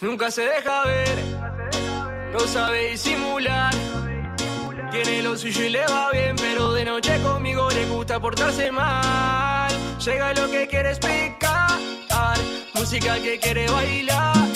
Nunca se deja ver, no sabe disimular. Tiene lo suyo y le va bien, pero de noche conmigo le gusta portarse mal. Llega lo que quiere explicar, música que quiere bailar.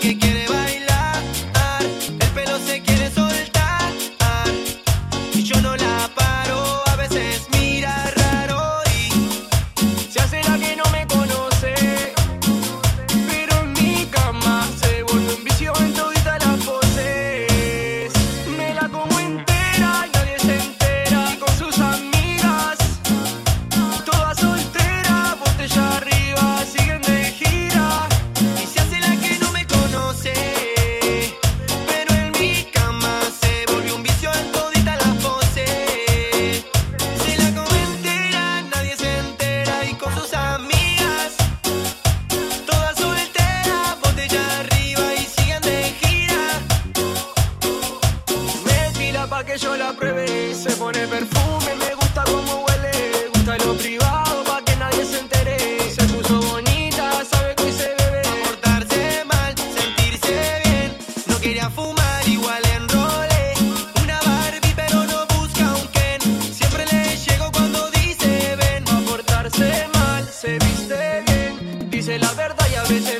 Que pa' que yo la pruebe. Se pone perfume, me gusta cómo huele. Gusta lo privado, pa' que nadie se entere. Se puso bonita, sabe que se bebe. Portarse mal, sentirse bien. No quería fumar, igual enrole. Una Barbie, pero no busca un Ken. Siempre le llego cuando dice ven. A portarse mal, se viste bien. Dice la verdad y a veces.